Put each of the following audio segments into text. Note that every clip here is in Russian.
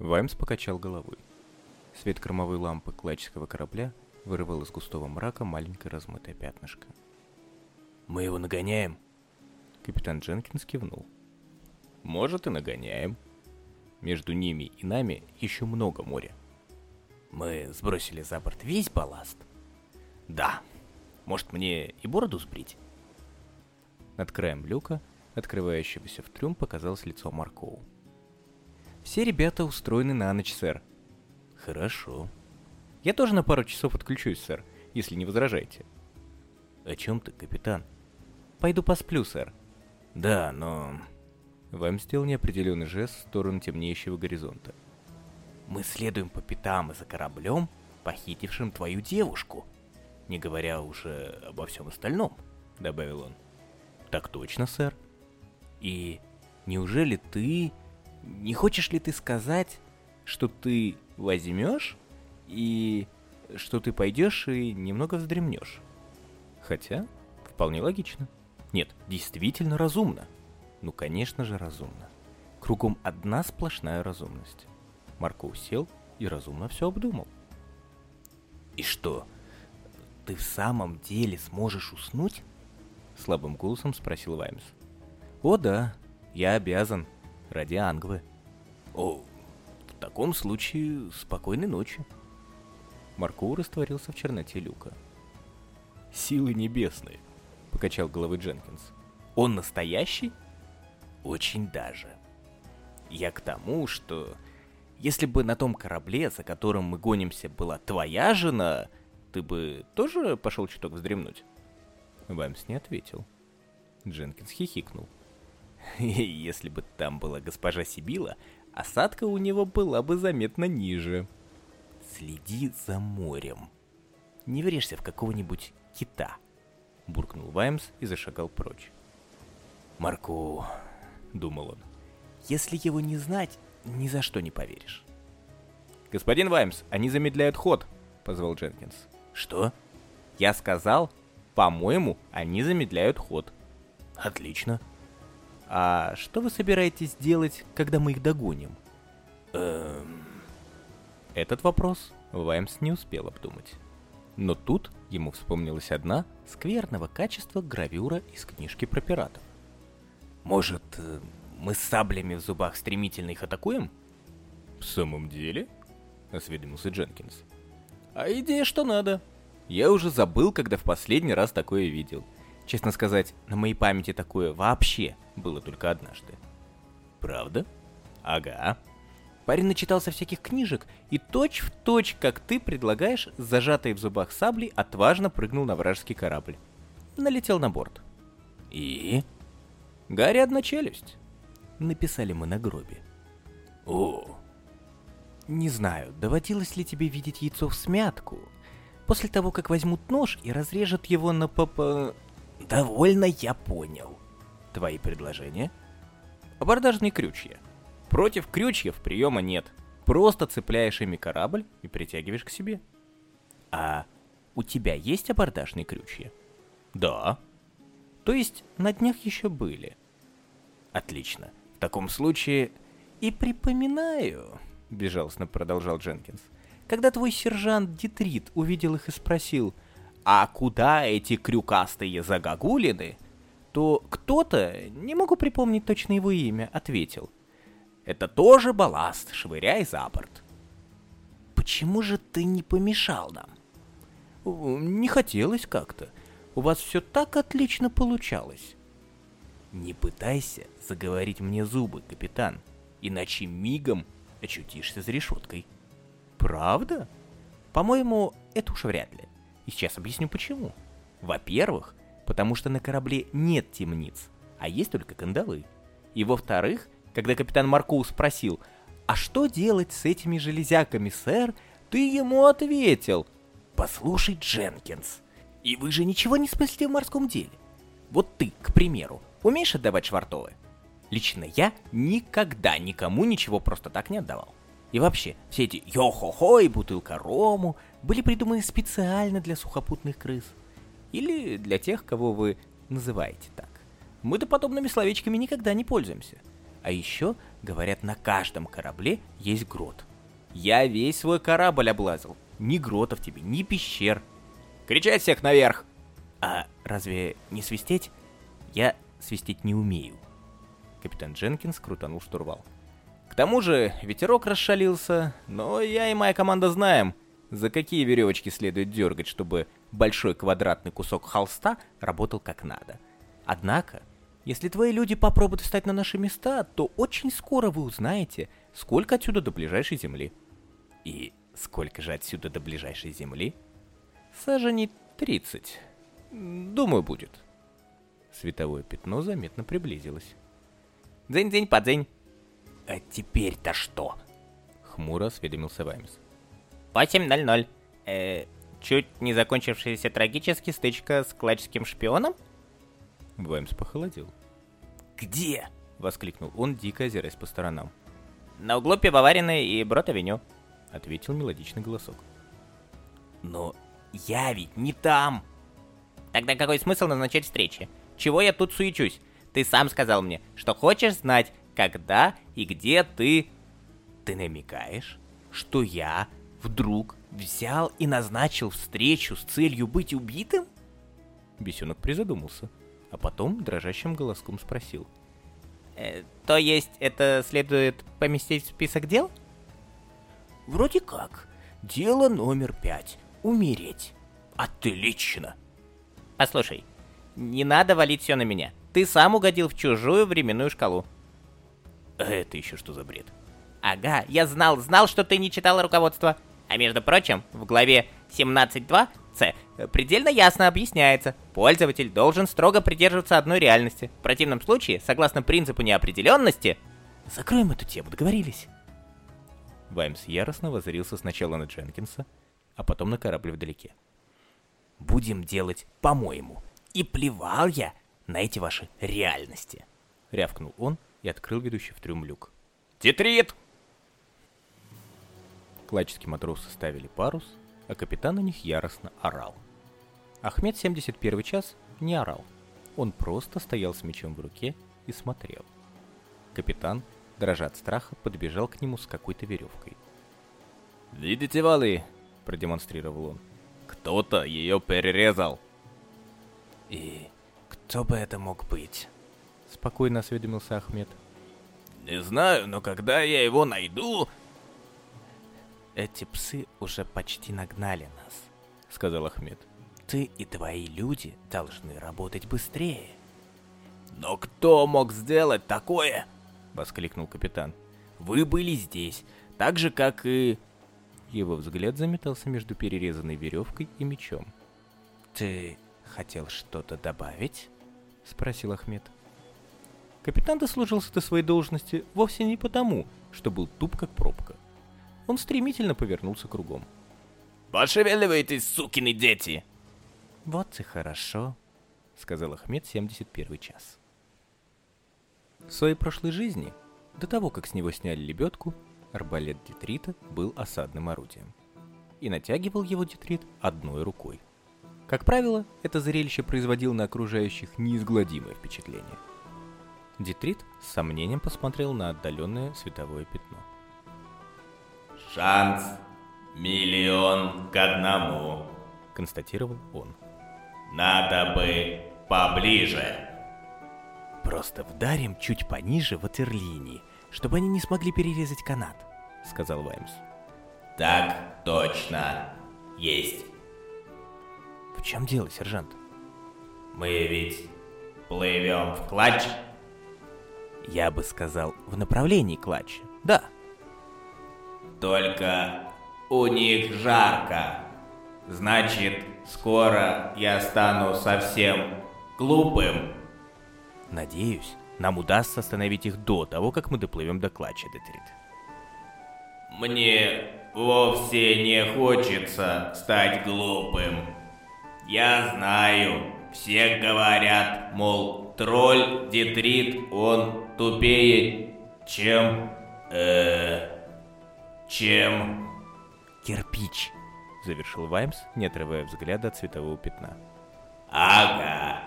Ваймс покачал головой. Свет кормовой лампы клачского корабля вырывал из густого мрака маленькое размытое пятнышко. «Мы его нагоняем?» Капитан Дженкинс кивнул. «Может, и нагоняем. Между ними и нами еще много моря». «Мы сбросили за борт весь балласт?» «Да. Может, мне и бороду сбрить?» Над краем люка, открывающегося в трюм, показалось лицо Маркоу. «Все ребята устроены на ночь, сэр». «Хорошо». «Я тоже на пару часов отключусь, сэр, если не возражаете». «О чем ты, капитан?» Пойду посплю, сэр. Да, но... Вам сделал неопределенный жест в сторону темнеющего горизонта. Мы следуем по пятам и за кораблем, похитившим твою девушку. Не говоря уже обо всем остальном, добавил он. Так точно, сэр. И неужели ты... Не хочешь ли ты сказать, что ты возьмешь и что ты пойдешь и немного вздремнешь? Хотя, вполне логично. Нет, действительно разумно. Ну, конечно же, разумно. Кругом одна сплошная разумность. Марко усел и разумно все обдумал. «И что, ты в самом деле сможешь уснуть?» Слабым голосом спросил Ваймс. «О да, я обязан. Ради Ангвы». «О, в таком случае спокойной ночи». Марко растворился в черноте люка. «Силы небесные», — покачал головой Дженкинс. «Он настоящий?» «Очень даже. Я к тому, что если бы на том корабле, за которым мы гонимся, была твоя жена, ты бы тоже пошел чуток вздремнуть?» Ваймс не ответил. Дженкинс хихикнул. «Если бы там была госпожа Сибила, осадка у него была бы заметно ниже. Следи за морем. Не врежься в какого-нибудь кита» буркнул Ваймс и зашагал прочь. «Марку», — думал он, — «если его не знать, ни за что не поверишь». «Господин Ваймс, они замедляют ход», — позвал Дженкинс. «Что?» «Я сказал, по-моему, они замедляют ход». «Отлично». «А что вы собираетесь делать, когда мы их догоним?» «Эм...» Этот вопрос Ваймс не успел обдумать. Но тут ему вспомнилась одна скверного качества гравюра из книжки про пиратов. «Может, э, мы с саблями в зубах стремительно их атакуем?» «В самом деле?» — осведомился Дженкинс. «А идея что надо. Я уже забыл, когда в последний раз такое видел. Честно сказать, на моей памяти такое вообще было только однажды». «Правда?» «Ага», Парень начитался всяких книжек и точь в точь, как ты предлагаешь, зажатой в зубах сабли, отважно прыгнул на вражеский корабль. Налетел на борт. И? Гарри одна челюсть. Написали мы на гробе. О. Не знаю, доводилось ли тебе видеть яйцо в смятку. После того, как возьмут нож и разрежут его на папа... Довольно я понял. Твои предложения? Абордажные крючья. Против крючьев приема нет. Просто цепляешь ими корабль и притягиваешь к себе. А у тебя есть абордажные крючья? Да. То есть на днях еще были. Отлично. В таком случае... И припоминаю, безжалостно продолжал Дженкинс, когда твой сержант Дитрит увидел их и спросил, а куда эти крюкастые загогулины, то кто-то, не могу припомнить точно его имя, ответил — это тоже балласт, швыряй за борт. Почему же ты не помешал нам? Не хотелось как-то. У вас все так отлично получалось. Не пытайся заговорить мне зубы, капитан, иначе мигом очутишься за решеткой. Правда? По-моему, это уж вряд ли. И сейчас объясню почему. Во-первых, потому что на корабле нет темниц, а есть только кандалы. И во-вторых, когда капитан Маркоу спросил, «А что делать с этими железяками, сэр?» Ты ему ответил, «Послушай, Дженкинс, и вы же ничего не смыслите в морском деле. Вот ты, к примеру, умеешь отдавать швартовы? Лично я никогда никому ничего просто так не отдавал. И вообще, все эти йо-хо-хо и бутылка рому были придуманы специально для сухопутных крыс. Или для тех, кого вы называете так. Мы-то подобными словечками никогда не пользуемся. А еще Говорят, на каждом корабле есть грот. Я весь свой корабль облазил. Ни гротов тебе, ни пещер. Кричать всех наверх! А разве не свистеть? Я свистеть не умею. Капитан Дженкинс крутанул штурвал. Тому же ветерок расшалился, но я и моя команда знаем, за какие веревочки следует дергать, чтобы большой квадратный кусок холста работал как надо. Однако, если твои люди попробуют встать на наши места, то очень скоро вы узнаете, сколько отсюда до ближайшей земли. И сколько же отсюда до ближайшей земли? Саженей 30. Думаю, будет. Световое пятно заметно приблизилось. Дзень-дзень, подзень. А теперь-то что? Хмуро осведомился Ваймс. 8.00. Э, чуть не закончившаяся трагически стычка с клачским шпионом? Ваймс похолодел. «Где?» — воскликнул он, дико озираясь по сторонам. «На углу пивоваренной и брод-авеню», — ответил мелодичный голосок. «Но я ведь не там!» «Тогда какой смысл назначать встречи? Чего я тут суечусь? Ты сам сказал мне, что хочешь знать, когда и где ты...» «Ты намекаешь, что я вдруг взял и назначил встречу с целью быть убитым?» Бесенок призадумался, а потом дрожащим голоском спросил. Э, «То есть это следует поместить в список дел?» «Вроде как. Дело номер пять. Умереть. Отлично!» «Послушай, не надо валить все на меня. Ты сам угодил в чужую временную шкалу». «А это еще что за бред?» «Ага, я знал, знал, что ты не читал руководство. А между прочим, в главе 17.2 С предельно ясно объясняется, пользователь должен строго придерживаться одной реальности. В противном случае, согласно принципу неопределенности... Закроем эту тему, договорились? Ваймс яростно воззрился сначала на Дженкинса, а потом на корабль вдалеке. «Будем делать по-моему. И плевал я на эти ваши реальности!» Рявкнул он и открыл ведущий в трюм люк. «Тетрит!» Кладческие матросы ставили парус, а капитан на них яростно орал. Ахмед 71 час не орал. Он просто стоял с мечом в руке и смотрел. Капитан, дрожа от страха, подбежал к нему с какой-то веревкой. «Видите, валы?» — продемонстрировал он. «Кто-то ее перерезал!» «И кто бы это мог быть?» — спокойно осведомился Ахмед. «Не знаю, но когда я его найду, эти псы уже почти нагнали нас», — сказал Ахмед. «Ты и твои люди должны работать быстрее». «Но кто мог сделать такое?» — воскликнул капитан. «Вы были здесь, так же, как и...» Его взгляд заметался между перерезанной веревкой и мечом. «Ты хотел что-то добавить?» — спросил Ахмед. Капитан дослужился до своей должности вовсе не потому, что был туп как пробка. Он стремительно повернулся кругом. «Пошевеливайтесь, сукины дети!» «Вот и хорошо», — сказал Ахмед 71 час. В своей прошлой жизни, до того, как с него сняли лебедку, арбалет Детрита был осадным орудием. И натягивал его Детрит одной рукой. Как правило, это зрелище производило на окружающих неизгладимое впечатление. Детрит с сомнением посмотрел на отдаленное световое пятно. «Шанс миллион к одному», — констатировал он. «Надо бы поближе». «Просто вдарим чуть пониже ватерлинии, чтобы они не смогли перерезать канат», — сказал Ваймс. «Так точно. Есть». «В чем дело, сержант?» «Мы ведь плывем в клатч?» «Я бы сказал, в направлении клатча, да», только у них жарко. Значит, скоро я стану совсем глупым. Надеюсь, нам удастся остановить их до того, как мы доплывем до клатча, Детрит. Мне вовсе не хочется стать глупым. Я знаю, все говорят, мол, тролль Детрит, он тупее, чем... Э, чем... Кирпич, завершил Ваймс, не отрывая взгляда от цветового пятна. Ага.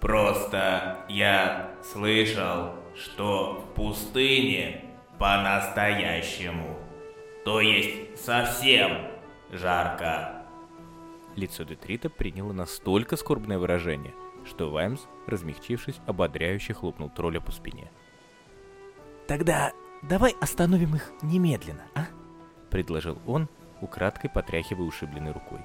Просто я слышал, что в пустыне по-настоящему, то есть совсем жарко. Лицо Детрита приняло настолько скорбное выражение, что Ваймс, размягчившись, ободряюще хлопнул тролля по спине. «Тогда давай остановим их немедленно, а?» — предложил он, украдкой потряхивая ушибленной рукой.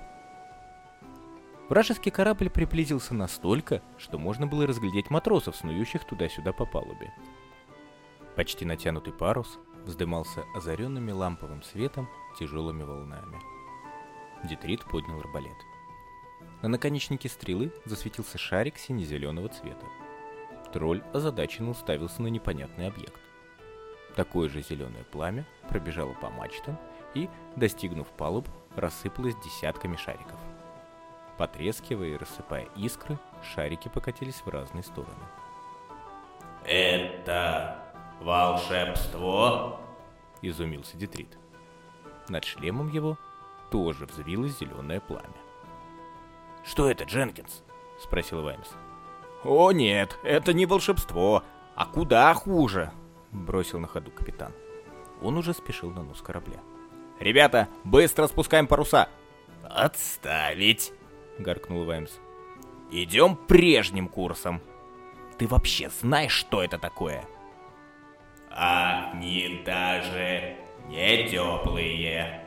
Вражеский корабль приблизился настолько, что можно было разглядеть матросов, снующих туда-сюда по палубе. Почти натянутый парус вздымался озаренными ламповым светом тяжелыми волнами. Детрит поднял арбалет. На наконечнике стрелы засветился шарик сине-зеленого цвета. Тролль озадаченно уставился на непонятный объект. Такое же зеленое пламя пробежало по мачтам и, достигнув палуб, рассыпалось десятками шариков. Потрескивая и рассыпая искры, шарики покатились в разные стороны. «Это волшебство?» — изумился Детрит. Над шлемом его тоже взвилось зеленое пламя. «Что это, Дженкинс?» — спросил Ваймс. «О нет, это не волшебство, а куда хуже!» — бросил на ходу капитан. Он уже спешил на нос корабля. «Ребята, быстро спускаем паруса!» «Отставить!» — гаркнул Ваймс. «Идем прежним курсом. Ты вообще знаешь, что это такое?» «Они даже не теплые», —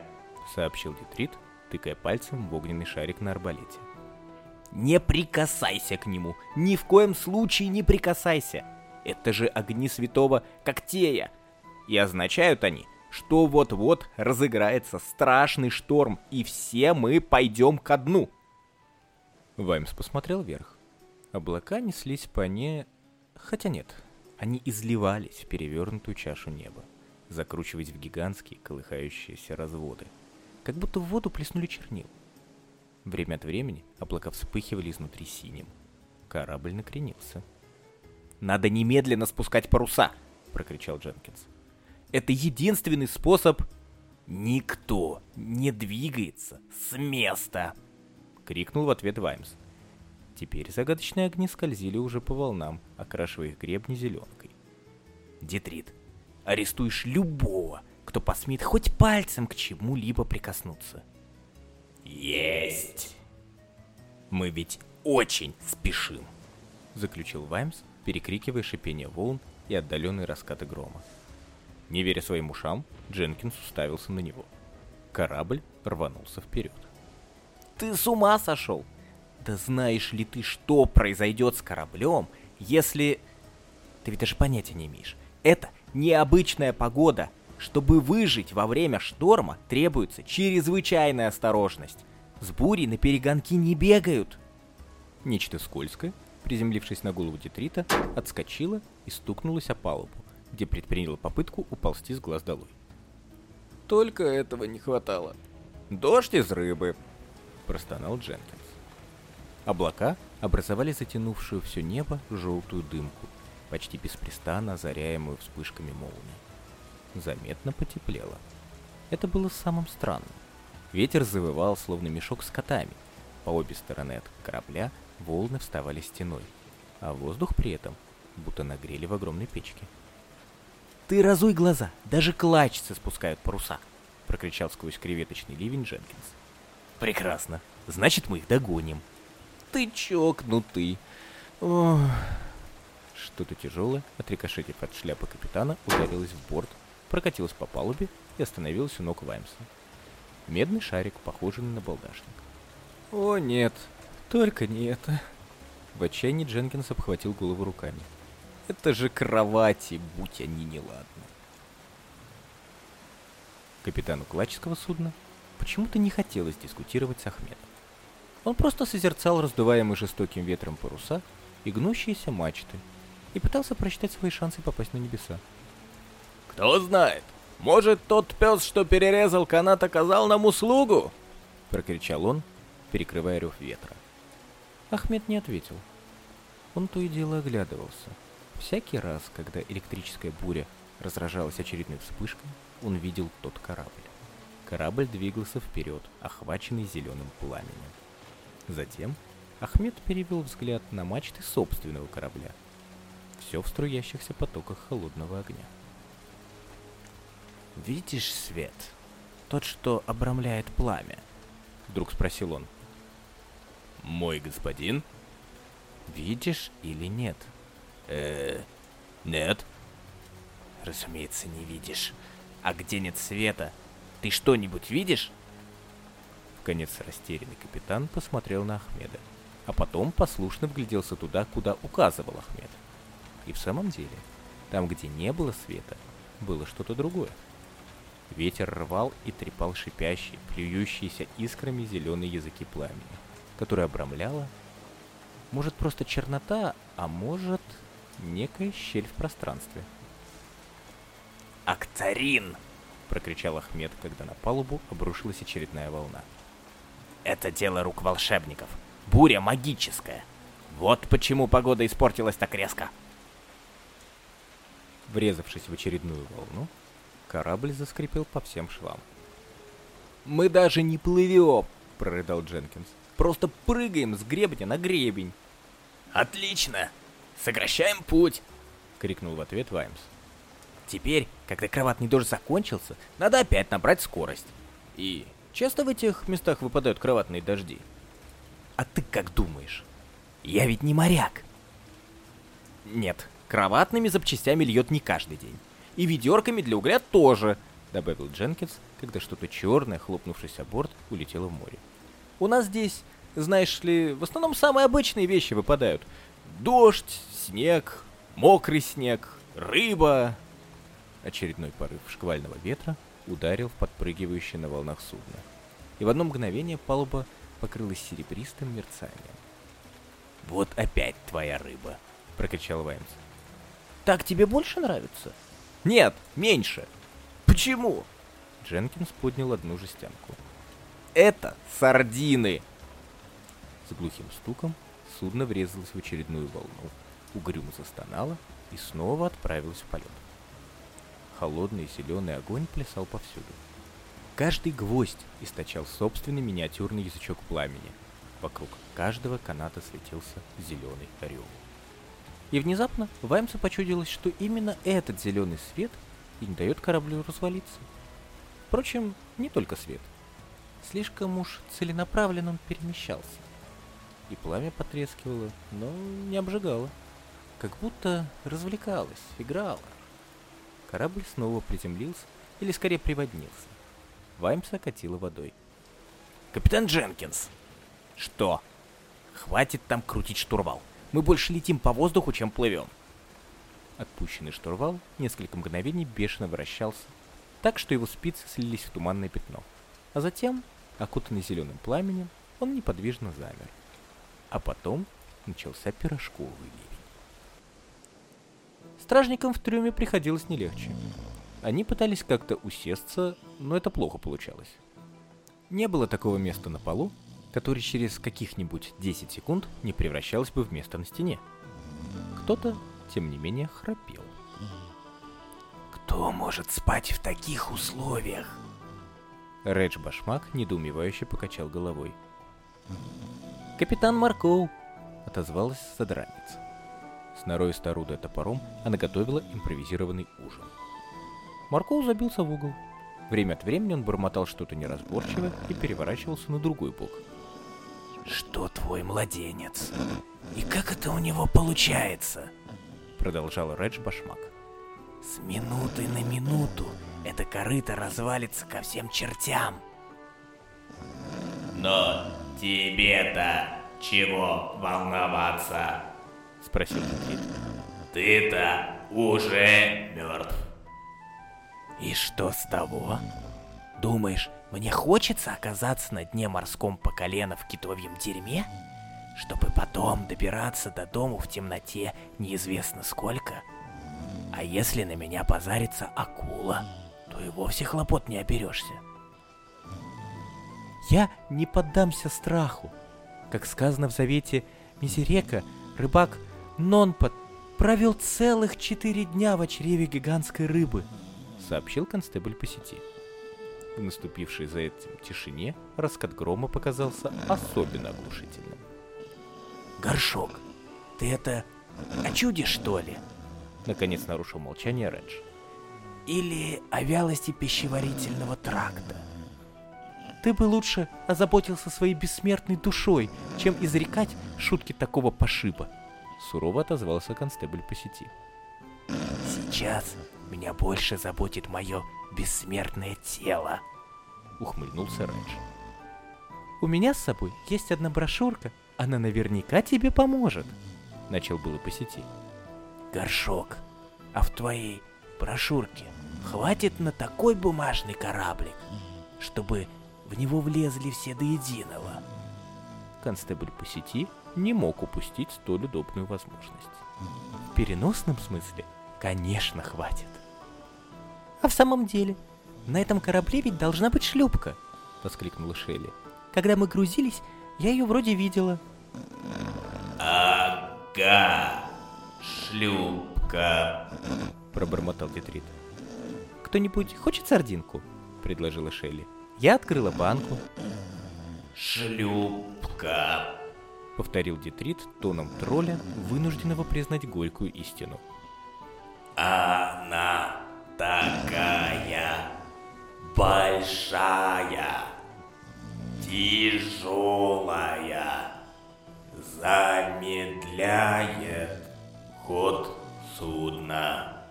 сообщил Детрит, тыкая пальцем в огненный шарик на арбалете. «Не прикасайся к нему! Ни в коем случае не прикасайся! Это же огни святого Коктея! И означают они, что вот-вот разыграется страшный шторм, и все мы пойдем ко дну!» Ваймс посмотрел вверх. Облака неслись по не... Хотя нет, они изливались в перевернутую чашу неба, закручиваясь в гигантские колыхающиеся разводы, как будто в воду плеснули чернил. Время от времени облака вспыхивали изнутри синим. Корабль накренился. «Надо немедленно спускать паруса!» — прокричал Дженкинс. «Это единственный способ...» «Никто не двигается с места!» — крикнул в ответ Ваймс. Теперь загадочные огни скользили уже по волнам, окрашивая их гребни зеленкой. «Детрит, арестуешь любого, кто посмеет хоть пальцем к чему-либо прикоснуться». «Есть!» «Мы ведь очень спешим!» — заключил Ваймс, перекрикивая шипение волн и отдаленные раскаты грома. Не веря своим ушам, Дженкинс уставился на него. Корабль рванулся вперед. «Ты с ума сошел? Да знаешь ли ты, что произойдет с кораблем, если... Ты ведь даже понятия не имеешь. Это необычная погода. Чтобы выжить во время шторма, требуется чрезвычайная осторожность. С бурей на перегонки не бегают. Нечто скользкое, приземлившись на голову Детрита, отскочило и стукнулось о палубу, где предприняло попытку уползти с глаз долой. Только этого не хватало. Дождь из рыбы, простонал Дженкинс. Облака образовали затянувшую все небо желтую дымку, почти беспрестанно озаряемую вспышками молний. Заметно потеплело. Это было самым странным. Ветер завывал, словно мешок с котами. По обе стороны от корабля волны вставали стеной, а воздух при этом будто нагрели в огромной печке. «Ты разуй глаза, даже клачцы спускают паруса!» — прокричал сквозь креветочный ливень Дженкинс. «Прекрасно. Значит, мы их догоним». «Ты чокнутый». Ох. Что-то тяжелое, отрикошетив от шляпы капитана, ударилось в борт, прокатилось по палубе и остановилось у ног Ваймса. Медный шарик, похожий на балдашник. «О, нет, только не это». В отчаянии Дженкинс обхватил голову руками. «Это же кровати, будь они неладны». Капитану клачского судна почему-то не хотелось дискутировать с Ахмедом. Он просто созерцал раздуваемые жестоким ветром паруса и гнущиеся мачты, и пытался просчитать свои шансы попасть на небеса. «Кто знает, может, тот пес, что перерезал канат, оказал нам услугу?» — прокричал он, перекрывая рев ветра. Ахмед не ответил. Он то и дело оглядывался. Всякий раз, когда электрическая буря разражалась очередной вспышкой, он видел тот корабль. Корабль двигался вперед, охваченный зеленым пламенем. Затем Ахмед перевел взгляд на мачты собственного корабля. все в струящихся потоках холодного огня. «Видишь свет? Тот, что обрамляет пламя?» — вдруг спросил он. «Мой господин?» «Видишь или нет?» э нет». «Разумеется, не видишь. А где нет света? Ты что-нибудь видишь?» В конец растерянный капитан посмотрел на Ахмеда, а потом послушно вгляделся туда, куда указывал Ахмед. И в самом деле, там, где не было света, было что-то другое. Ветер рвал и трепал шипящие, плюющиеся искрами зеленые языки пламени, которые обрамляла, может, просто чернота, а может, некая щель в пространстве. «Акцарин!» — прокричал Ахмед, когда на палубу обрушилась очередная волна. «Это дело рук волшебников. Буря магическая. Вот почему погода испортилась так резко». Врезавшись в очередную волну, корабль заскрипел по всем швам. «Мы даже не плывем!» — прорыдал Дженкинс. «Просто прыгаем с гребня на гребень!» «Отлично! Сокращаем путь!» — крикнул в ответ Ваймс. «Теперь, когда кроватный дождь закончился, надо опять набрать скорость. И часто в этих местах выпадают кроватные дожди? А ты как думаешь? Я ведь не моряк!» «Нет, кроватными запчастями льет не каждый день. И ведерками для угля тоже», — добавил Дженкинс, когда что-то черное, хлопнувшись о борт, улетело в море. «У нас здесь знаешь ли, в основном самые обычные вещи выпадают. Дождь, снег, мокрый снег, рыба. Очередной порыв шквального ветра ударил в подпрыгивающее на волнах судно. И в одно мгновение палуба покрылась серебристым мерцанием. «Вот опять твоя рыба!» — прокричал Ваймс. «Так тебе больше нравится?» «Нет, меньше!» «Почему?» Дженкинс поднял одну жестянку. «Это сардины!» С глухим стуком судно врезалось в очередную волну, угрюмо застонало и снова отправилось в полет. Холодный зеленый огонь плясал повсюду. Каждый гвоздь источал собственный миниатюрный язычок пламени. Вокруг каждого каната светился зеленый орел. И внезапно Ваймсу почудилось, что именно этот зеленый свет и не дает кораблю развалиться. Впрочем, не только свет. Слишком уж целенаправленно он перемещался и пламя потрескивало, но не обжигало. Как будто развлекалось, играло. Корабль снова приземлился, или скорее приводнился. Ваймса катила водой. «Капитан Дженкинс!» «Что?» «Хватит там крутить штурвал. Мы больше летим по воздуху, чем плывем». Отпущенный штурвал несколько мгновений бешено вращался, так что его спицы слились в туманное пятно. А затем, окутанный зеленым пламенем, он неподвижно замер а потом начался пирожковый ливень. Стражникам в трюме приходилось не легче. Они пытались как-то усесться, но это плохо получалось. Не было такого места на полу, которое через каких-нибудь 10 секунд не превращалось бы в место на стене. Кто-то, тем не менее, храпел. «Кто может спать в таких условиях?» Редж Башмак недоумевающе покачал головой. «Капитан Маркоу!» — отозвалась задранница. Сноровисто орудуя топором, она готовила импровизированный ужин. Маркоу забился в угол. Время от времени он бормотал что-то неразборчивое и переворачивался на другой бок. «Что твой младенец? И как это у него получается?» Продолжал Редж Башмак. «С минуты на минуту это корыто развалится ко всем чертям!» «Но «Тебе-то чего волноваться?» — спросил Никит. «Ты-то уже мертв». «И что с того? Думаешь, мне хочется оказаться на дне морском по колено в китовьем дерьме? Чтобы потом добираться до дому в темноте неизвестно сколько? А если на меня позарится акула, то и вовсе хлопот не оберешься». Я не поддамся страху. Как сказано в завете Мизерека, рыбак Нонпот провел целых четыре дня в чреве гигантской рыбы, сообщил констебль по сети. В наступившей за этим тишине раскат грома показался особенно оглушительным. «Горшок, ты это О чуде, что ли? Наконец нарушил молчание Редж. Или о вялости пищеварительного тракта? Ты бы лучше озаботился своей бессмертной душой, чем изрекать шутки такого пошиба. Сурово отозвался констебль по сети. Сейчас меня больше заботит мое бессмертное тело. Ухмыльнулся Рэдж. У меня с собой есть одна брошюрка, она наверняка тебе поможет. Начал было по сети. Горшок, а в твоей брошюрке хватит на такой бумажный кораблик, чтобы в него влезли все до единого. Констебль по сети не мог упустить столь удобную возможность. В переносном смысле, конечно, хватит. А в самом деле, на этом корабле ведь должна быть шлюпка, воскликнула Шелли. Когда мы грузились, я ее вроде видела. Ага, шлюпка, пробормотал Детрит. Кто-нибудь хочет сардинку? предложила Шелли. Я открыла банку. Шлюпка. Повторил Детрит тоном тролля, вынужденного признать горькую истину. Она такая большая, тяжелая, замедляет ход судна.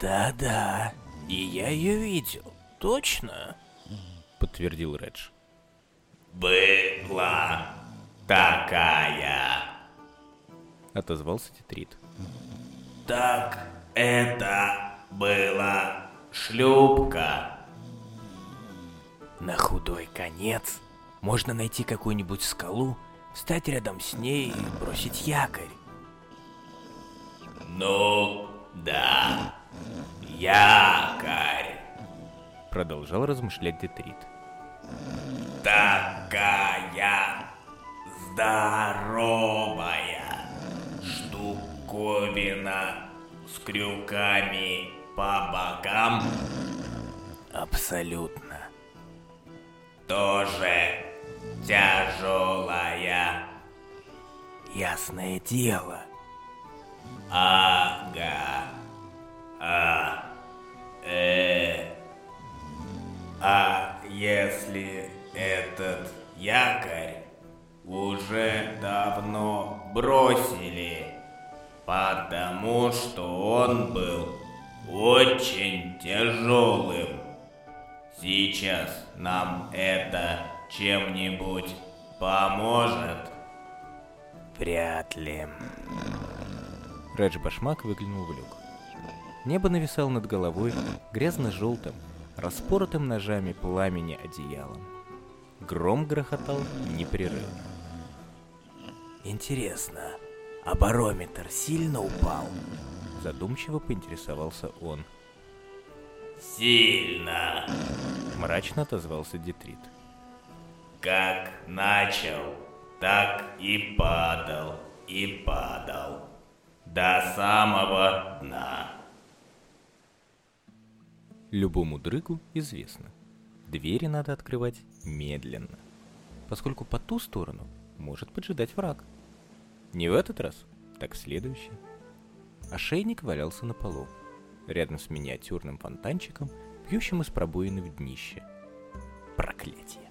Да-да, и я ее видел, точно подтвердил Редж. «Была такая!» Отозвался Тетрит. «Так это была шлюпка!» На худой конец можно найти какую-нибудь скалу, встать рядом с ней и бросить якорь. «Ну, да, якорь!» Продолжал размышлять Детрит. Такая здоровая штуковина с крюками по бокам. Абсолютно. Тоже тяжелая. Ясное дело. Ага. А. Э. А если этот якорь уже давно бросили, потому что он был очень тяжелым. Сейчас нам это чем-нибудь поможет? Вряд ли. Редж Башмак выглянул в люк. Небо нависало над головой грязно-желтым, распоротым ножами пламени одеялом. Гром грохотал непрерывно. «Интересно, а барометр сильно упал?» Задумчиво поинтересовался он. «Сильно!» Мрачно отозвался Детрит. «Как начал, так и падал, и падал. До самого дна!» Любому дрыгу известно. Двери надо открывать медленно, поскольку по ту сторону может поджидать враг. Не в этот раз, так в следующий. Ошейник валялся на полу, рядом с миниатюрным фонтанчиком, пьющим из пробоины в днище. Проклятие.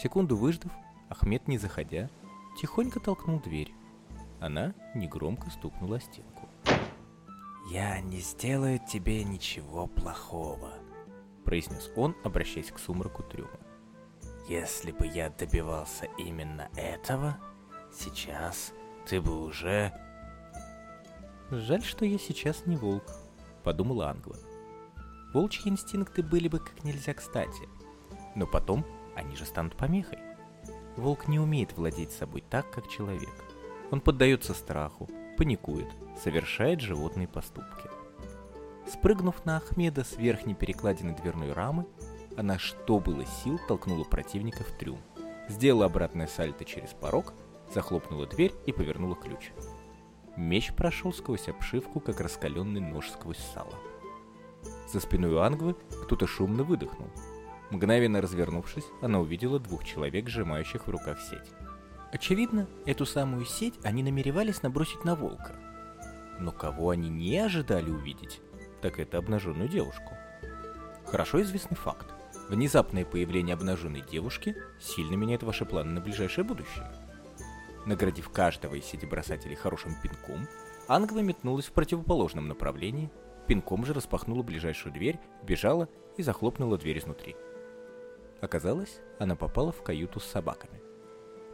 Секунду выждав, Ахмед, не заходя, тихонько толкнул дверь. Она негромко стукнула о стенку. «Я не сделаю тебе ничего плохого», — произнес он, обращаясь к сумраку трюма. «Если бы я добивался именно этого, сейчас ты бы уже...» «Жаль, что я сейчас не волк», — подумала Англа. «Волчьи инстинкты были бы как нельзя кстати, но потом они же станут помехой. Волк не умеет владеть собой так, как человек. Он поддается страху, паникует, совершает животные поступки. Спрыгнув на Ахмеда с верхней перекладины дверной рамы, она что было сил толкнула противника в трюм, сделала обратное сальто через порог, захлопнула дверь и повернула ключ. Меч прошел сквозь обшивку, как раскаленный нож сквозь сало. За спиной у Ангвы кто-то шумно выдохнул. Мгновенно развернувшись, она увидела двух человек, сжимающих в руках сеть. Очевидно, эту самую сеть они намеревались набросить на волка. Но кого они не ожидали увидеть, так это обнаженную девушку. Хорошо известный факт. Внезапное появление обнаженной девушки сильно меняет ваши планы на ближайшее будущее. Наградив каждого из сетибросателей хорошим пинком, Ангва метнулась в противоположном направлении, пинком же распахнула ближайшую дверь, бежала и захлопнула дверь изнутри. Оказалось, она попала в каюту с собаками.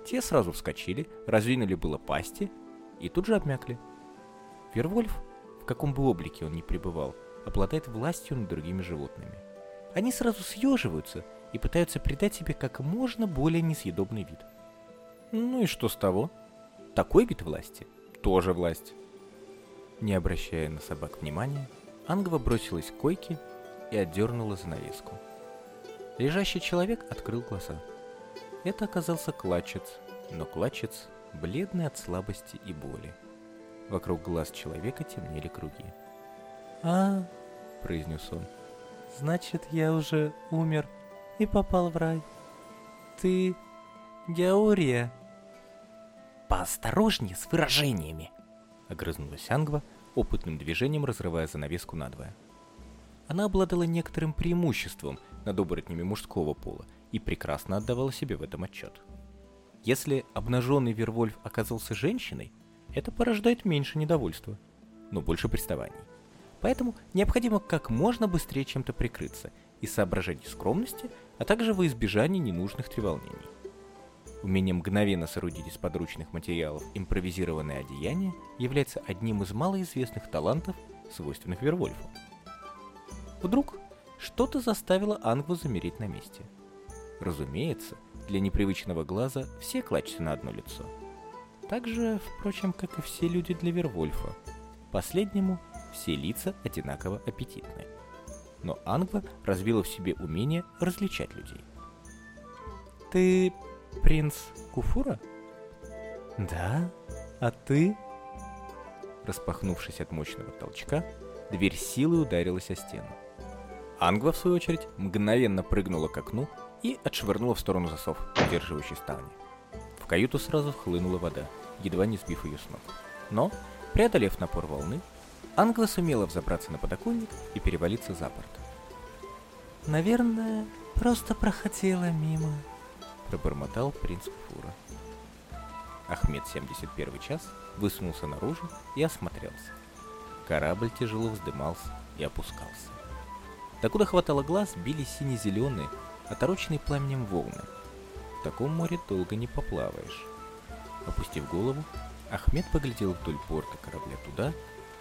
Те сразу вскочили, раздвинули было пасти и тут же обмякли. Вервольф, в каком бы облике он ни пребывал, обладает властью над другими животными. Они сразу съеживаются и пытаются придать себе как можно более несъедобный вид. Ну и что с того? Такой вид власти тоже власть. Не обращая на собак внимания, Ангва бросилась к койке и отдернула занавеску. Лежащий человек открыл глаза. Это оказался клатчец, но клатчец бледный от слабости и боли. Вокруг глаз человека темнели круги. «А, — произнес он, — значит, я уже умер и попал в рай. Ты Геория?» «Поосторожнее с выражениями!» — огрызнулась Ангва, опытным движением разрывая занавеску надвое. Она обладала некоторым преимуществом над оборотнями мужского пола и прекрасно отдавала себе в этом отчет. Если обнаженный Вервольф оказался женщиной, это порождает меньше недовольства, но больше приставаний. Поэтому необходимо как можно быстрее чем-то прикрыться и соображать скромности, а также во избежание ненужных треволнений. Умение мгновенно соорудить из подручных материалов импровизированное одеяние является одним из малоизвестных талантов, свойственных Вервольфу. Вдруг что-то заставило Ангву замереть на месте. Разумеется, для непривычного глаза все клачутся на одно лицо. Так же, впрочем, как и все люди для Вервольфа. Последнему все лица одинаково аппетитны. Но Ангва развила в себе умение различать людей. «Ты принц Куфура?» «Да? А ты?» Распахнувшись от мощного толчка, дверь силой ударилась о стену. Ангва, в свою очередь, мгновенно прыгнула к окну и отшвырнула в сторону засов, удерживающий ставни. В каюту сразу хлынула вода, едва не сбив ее с ног. Но, преодолев напор волны, Ангва сумела взобраться на подоконник и перевалиться за борт. «Наверное, просто проходила мимо», — пробормотал принц Фура. Ахмед 71 час высунулся наружу и осмотрелся. Корабль тяжело вздымался и опускался. Докуда хватало глаз, били сине-зеленые, отороченные пламенем волны. В таком море долго не поплаваешь. Опустив голову, Ахмед поглядел вдоль борта корабля туда,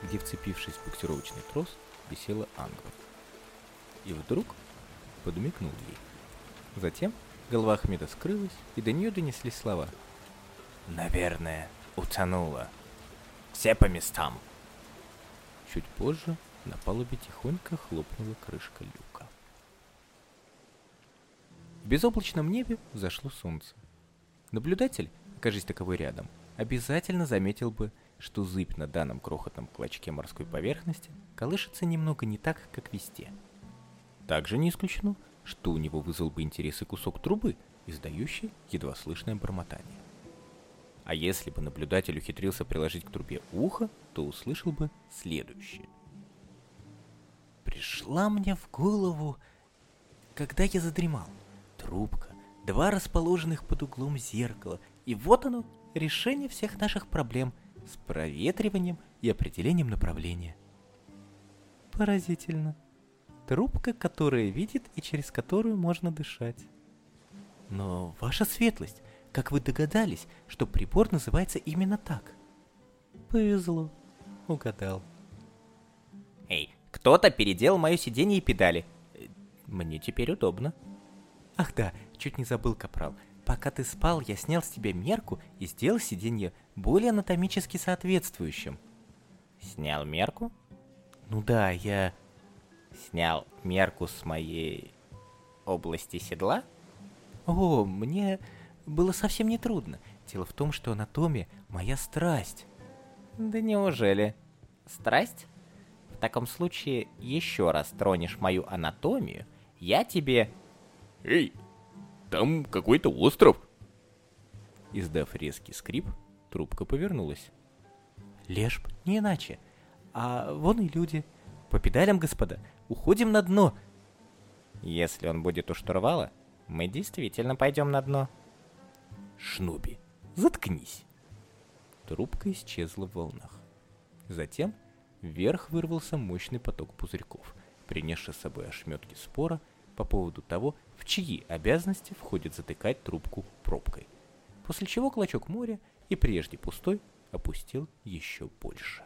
где, вцепившись в буксировочный трос, висела Ангва. И вдруг подмигнул ей. Затем голова Ахмеда скрылась, и до нее донеслись слова. «Наверное, утонула. Все по местам!» Чуть позже на палубе тихонько хлопнула крышка люка. В безоблачном небе взошло солнце. Наблюдатель, окажись таковой рядом, обязательно заметил бы, что зыбь на данном крохотном клочке морской поверхности колышется немного не так, как везде. Также не исключено, что у него вызвал бы интерес и кусок трубы, издающий едва слышное бормотание. А если бы наблюдатель ухитрился приложить к трубе ухо, то услышал бы следующее пришла мне в голову, когда я задремал. Трубка, два расположенных под углом зеркала, и вот оно, решение всех наших проблем с проветриванием и определением направления. Поразительно. Трубка, которая видит и через которую можно дышать. Но, ваша светлость, как вы догадались, что прибор называется именно так? Повезло. Угадал. Эй, кто-то переделал мое сиденье и педали. Мне теперь удобно. Ах да, чуть не забыл, Капрал. Пока ты спал, я снял с тебя мерку и сделал сиденье более анатомически соответствующим. Снял мерку? Ну да, я... Снял мерку с моей области седла? О, мне было совсем не трудно. Дело в том, что анатомия — моя страсть. Да неужели? Страсть? В таком случае, еще раз тронешь мою анатомию, я тебе... Эй, там какой-то остров. Издав резкий скрип, трубка повернулась. Лешб, не иначе. А вон и люди. По педалям, господа. Уходим на дно. Если он будет у штурвала, мы действительно пойдем на дно. Шнуби, заткнись. Трубка исчезла в волнах. Затем вверх вырвался мощный поток пузырьков, принесший с собой ошметки спора по поводу того, в чьи обязанности входит затыкать трубку пробкой после чего клочок моря и прежде пустой опустил еще больше.